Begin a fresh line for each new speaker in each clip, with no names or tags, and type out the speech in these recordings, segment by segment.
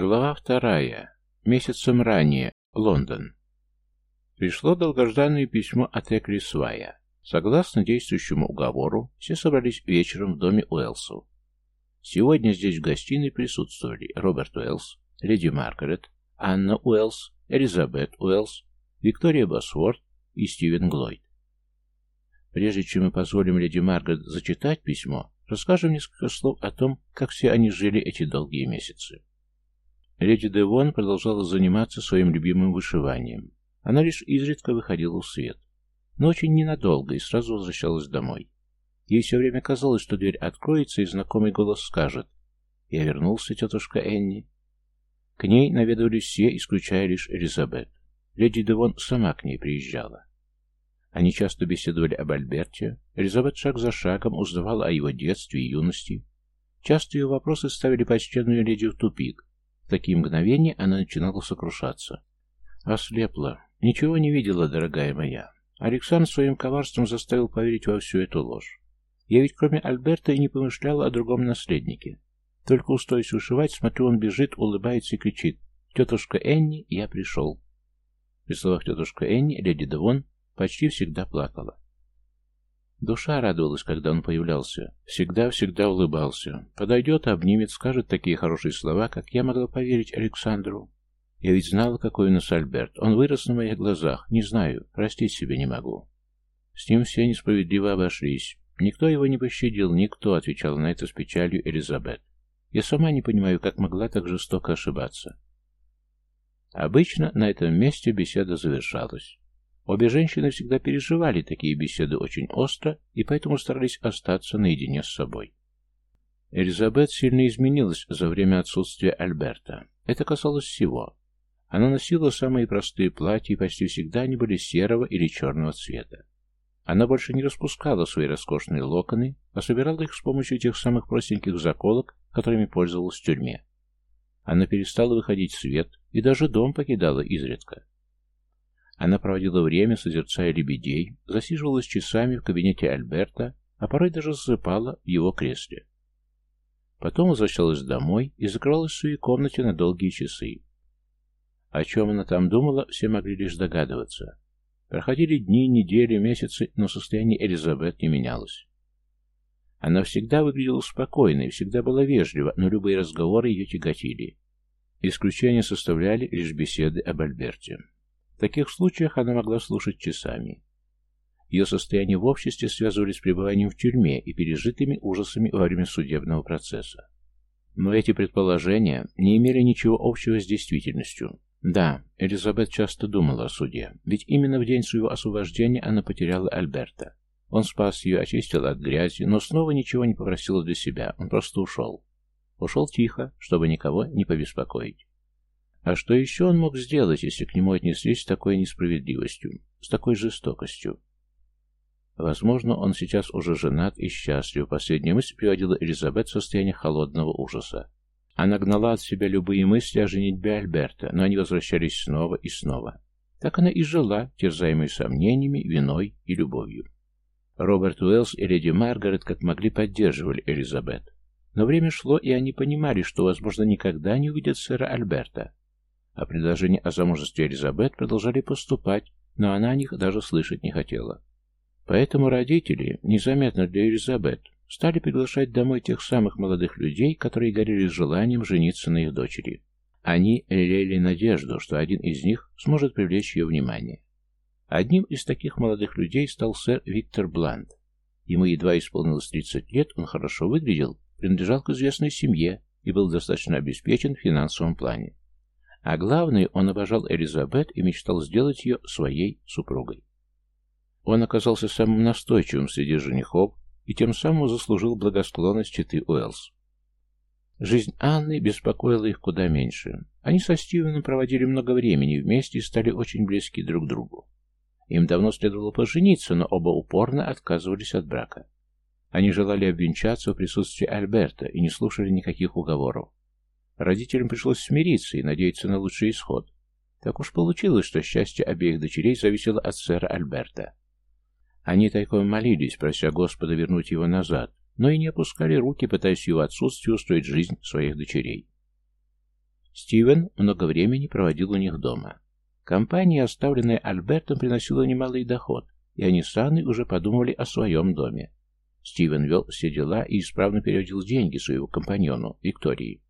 Глава вторая. Месяцем ранее. Лондон. Пришло долгожданное письмо от Экли Свая. Согласно действующему уговору, все собрались вечером в доме Уэлсу. Сегодня здесь в гостиной присутствовали Роберт Уэллс, леди Маргарет, Анна Уэллс, Элизабет Уэллс, Виктория Босворд и Стивен Глойд. Прежде чем мы позволим леди Маргарет зачитать письмо, расскажем несколько слов о том, как все они жили эти долгие месяцы. Леди Девон продолжала заниматься своим любимым вышиванием. Она лишь изредка выходила в свет. Но очень ненадолго и сразу возвращалась домой. Ей все время казалось, что дверь откроется, и знакомый голос скажет «Я вернулся, тетушка Энни». К ней наведывались все, исключая лишь Элизабет. Леди Девон сама к ней приезжала. Они часто беседовали об Альберте. Элизабет шаг за шагом узнавала о его детстве и юности. Часто ее вопросы ставили почтенную леди в тупик, в такие мгновения она начинала сокрушаться. Ослепла. Ничего не видела, дорогая моя. Александр своим коварством заставил поверить во всю эту ложь. Я ведь кроме Альберта и не помышляла о другом наследнике. Только устойся вышивать, смотрю, он бежит, улыбается и кричит. «Тетушка Энни, я пришел». При словах тетушка Энни леди Девон почти всегда плакала. Душа радовалась, когда он появлялся. Всегда-всегда улыбался. Подойдет, обнимет, скажет такие хорошие слова, как я могла поверить Александру. Я ведь знала, какой у нас Альберт. Он вырос на моих глазах. Не знаю, простить себе не могу. С ним все несправедливо обошлись. Никто его не пощадил, никто, отвечал на это с печалью Элизабет. Я сама не понимаю, как могла так жестоко ошибаться. Обычно на этом месте беседа завершалась. Обе женщины всегда переживали такие беседы очень остро и поэтому старались остаться наедине с собой. Элизабет сильно изменилась за время отсутствия Альберта. Это касалось всего. Она носила самые простые платья, и почти всегда они были серого или черного цвета. Она больше не распускала свои роскошные локоны, а собирала их с помощью тех самых простеньких заколок, которыми пользовалась в тюрьме. Она перестала выходить в свет и даже дом покидала изредка. Она проводила время, созерцая лебедей, засиживалась часами в кабинете Альберта, а порой даже засыпала в его кресле. Потом возвращалась домой и закрывалась в своей комнате на долгие часы. О чем она там думала, все могли лишь догадываться. Проходили дни, недели, месяцы, но состояние Элизабет не менялось. Она всегда выглядела спокойной, всегда была вежлива, но любые разговоры ее тяготили. Исключение составляли лишь беседы об Альберте. В таких случаях она могла слушать часами. Ее состояние в обществе связывали с пребыванием в тюрьме и пережитыми ужасами во время судебного процесса. Но эти предположения не имели ничего общего с действительностью. Да, Элизабет часто думала о суде, ведь именно в день своего освобождения она потеряла Альберта. Он спас ее, очистил от грязи, но снова ничего не попросил для себя, он просто ушел. Ушел тихо, чтобы никого не побеспокоить. А что еще он мог сделать, если к нему отнеслись с такой несправедливостью, с такой жестокостью? Возможно, он сейчас уже женат и счастлив. Последняя мысль приводила Элизабет в состояние холодного ужаса. Она гнала от себя любые мысли о женитьбе Альберта, но они возвращались снова и снова. Так она и жила, терзаемой сомнениями, виной и любовью. Роберт Уэллс и леди Маргарет как могли поддерживали Элизабет. Но время шло, и они понимали, что, возможно, никогда не увидят сэра Альберта а предложения о замужестве Элизабет продолжали поступать, но она о них даже слышать не хотела. Поэтому родители, незаметно для Элизабет, стали приглашать домой тех самых молодых людей, которые горели желанием жениться на их дочери. Они лелеяли надежду, что один из них сможет привлечь ее внимание. Одним из таких молодых людей стал сэр Виктор Блант. Ему едва исполнилось 30 лет, он хорошо выглядел, принадлежал к известной семье и был достаточно обеспечен в финансовом плане. А главное, он обожал Элизабет и мечтал сделать ее своей супругой. Он оказался самым настойчивым среди женихов и тем самым заслужил благосклонность Читы Уэллс. Жизнь Анны беспокоила их куда меньше. Они со Стивеном проводили много времени вместе и стали очень близки друг к другу. Им давно следовало пожениться, но оба упорно отказывались от брака. Они желали обвенчаться в присутствии Альберта и не слушали никаких уговоров. Родителям пришлось смириться и надеяться на лучший исход. Так уж получилось, что счастье обеих дочерей зависело от сэра Альберта. Они тайком молились, прося Господа вернуть его назад, но и не опускали руки, пытаясь его отсутствие устроить жизнь своих дочерей. Стивен много времени проводил у них дома. Компания, оставленная Альбертом, приносила немалый доход, и они с Анной уже подумывали о своем доме. Стивен вел все дела и исправно переводил деньги своему компаньону, Виктории.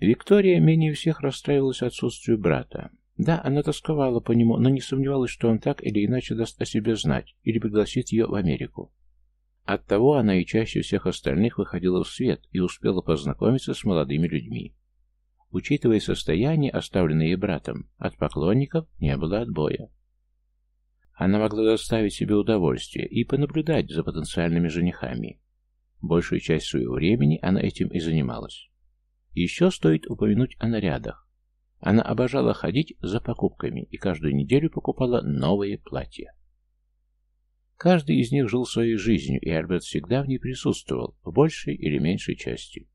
Виктория менее всех расстраивалась отсутствию брата. Да, она тосковала по нему, но не сомневалась, что он так или иначе даст о себе знать или пригласит ее в Америку. Оттого она и чаще всех остальных выходила в свет и успела познакомиться с молодыми людьми. Учитывая состояние, оставленное ей братом, от поклонников не было отбоя. Она могла доставить себе удовольствие и понаблюдать за потенциальными женихами. Большую часть своего времени она этим и занималась. Еще стоит упомянуть о нарядах. Она обожала ходить за покупками и каждую неделю покупала новые платья. Каждый из них жил своей жизнью, и Альберт всегда в ней присутствовал, в большей или меньшей части.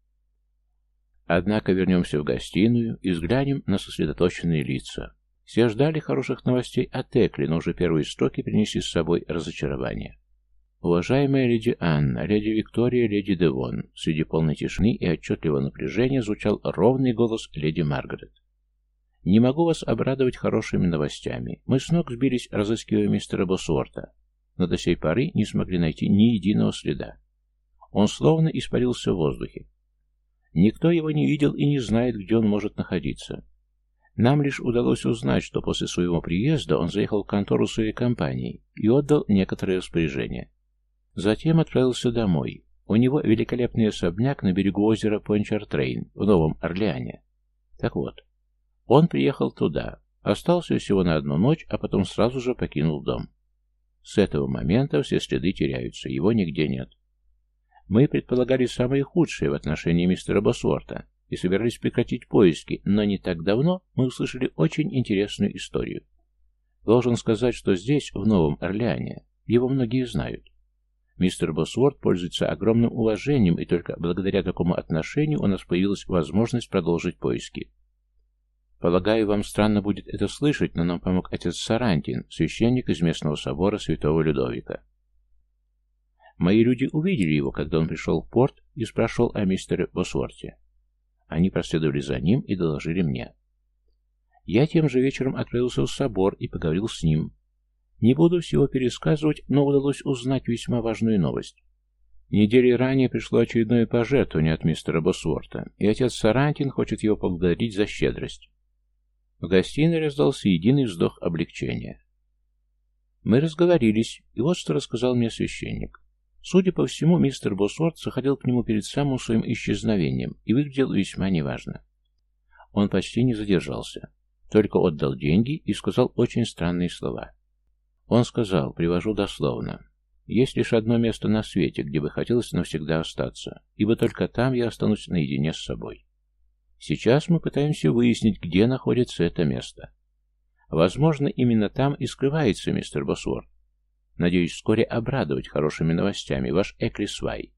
Однако вернемся в гостиную и взглянем на сосредоточенные лица. Все ждали хороших новостей от Экли, но уже первые строки принесли с собой разочарование. Уважаемая леди Анна, леди Виктория, леди Девон, среди полной тишины и отчетливого напряжения звучал ровный голос леди Маргарет. Не могу вас обрадовать хорошими новостями. Мы с ног сбились, разыскивая мистера Босуорта, но до сей поры не смогли найти ни единого следа. Он словно испарился в воздухе. Никто его не видел и не знает, где он может находиться. Нам лишь удалось узнать, что после своего приезда он заехал в контору своей компании и отдал некоторые распоряжения. Затем отправился домой. У него великолепный особняк на берегу озера Пончартрейн в Новом Орлеане. Так вот, он приехал туда, остался всего на одну ночь, а потом сразу же покинул дом. С этого момента все следы теряются, его нигде нет. Мы предполагали самое худшее в отношении мистера Босворта, и собирались прекратить поиски, но не так давно мы услышали очень интересную историю. Должен сказать, что здесь, в Новом Орлеане, его многие знают. Мистер Босворд пользуется огромным уважением, и только благодаря такому отношению у нас появилась возможность продолжить поиски. Полагаю, вам странно будет это слышать, но нам помог отец Сарантин, священник из местного собора святого Людовика. Мои люди увидели его, когда он пришел в порт и спрашивал о мистере Босворте. Они проследовали за ним и доложили мне. Я тем же вечером отправился в собор и поговорил с ним. Не буду всего пересказывать, но удалось узнать весьма важную новость. Недели ранее пришло очередное пожертвование от мистера Босворта, и отец Сарантин хочет его поблагодарить за щедрость. В гостиной раздался единый вздох облегчения. Мы разговорились, и вот что рассказал мне священник. Судя по всему, мистер Босворд заходил к нему перед самым своим исчезновением и выглядел весьма неважно. Он почти не задержался, только отдал деньги и сказал очень странные слова. Он сказал, привожу дословно, «Есть лишь одно место на свете, где бы хотелось навсегда остаться, ибо только там я останусь наедине с собой. Сейчас мы пытаемся выяснить, где находится это место. Возможно, именно там и скрывается мистер Босворд. Надеюсь вскоре обрадовать хорошими новостями ваш Эклисвай.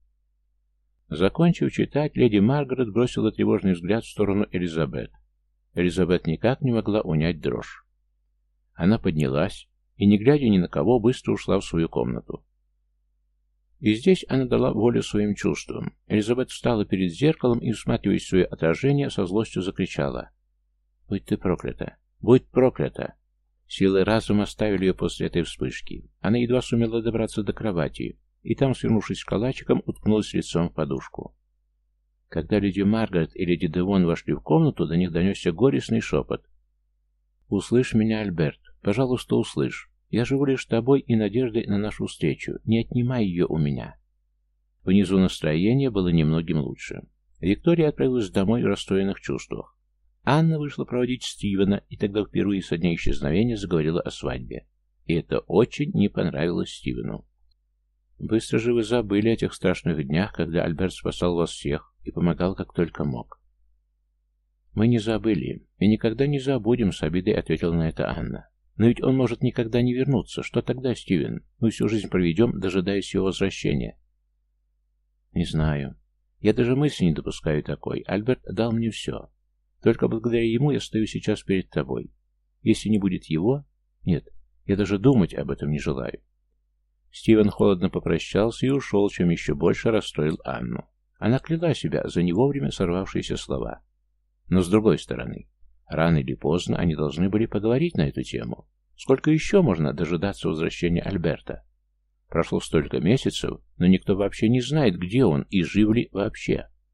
Закончив читать, леди Маргарет бросила тревожный взгляд в сторону Элизабет. Элизабет никак не могла унять дрожь. Она поднялась и, не глядя ни на кого, быстро ушла в свою комнату. И здесь она дала волю своим чувствам. Элизабет встала перед зеркалом и, всматриваясь в свое отражение, со злостью закричала. «Будь ты проклята! Будь проклята!» Силы разума оставили ее после этой вспышки. Она едва сумела добраться до кровати, и там, свернувшись калачиком, уткнулась лицом в подушку. Когда леди Маргарет и леди Девон вошли в комнату, до них донесся горестный шепот. «Услышь меня, Альберт. Пожалуйста, услышь. Я живу лишь тобой и надеждой на нашу встречу. Не отнимай ее у меня». Внизу настроение было немногим лучше. Виктория отправилась домой в расстроенных чувствах. Анна вышла проводить Стивена, и тогда впервые со дня исчезновения заговорила о свадьбе. И это очень не понравилось Стивену. Быстро же вы забыли о тех страшных днях, когда Альберт спасал вас всех и помогал как только мог. Мы не забыли и никогда не забудем, с обидой ответила на это Анна. Но ведь он может никогда не вернуться. Что тогда, Стивен? Мы всю жизнь проведем, дожидаясь его возвращения. Не знаю. Я даже мысли не допускаю такой. Альберт дал мне все. Только благодаря ему я стою сейчас перед тобой. Если не будет его... Нет, я даже думать об этом не желаю. Стивен холодно попрощался и ушел, чем еще больше расстроил Анну. Она кляла себя за не вовремя сорвавшиеся слова. Но с другой стороны, рано или поздно они должны были поговорить на эту тему. Сколько еще можно дожидаться возвращения Альберта? Прошло столько месяцев, но никто вообще не знает, где он и жив ли вообще.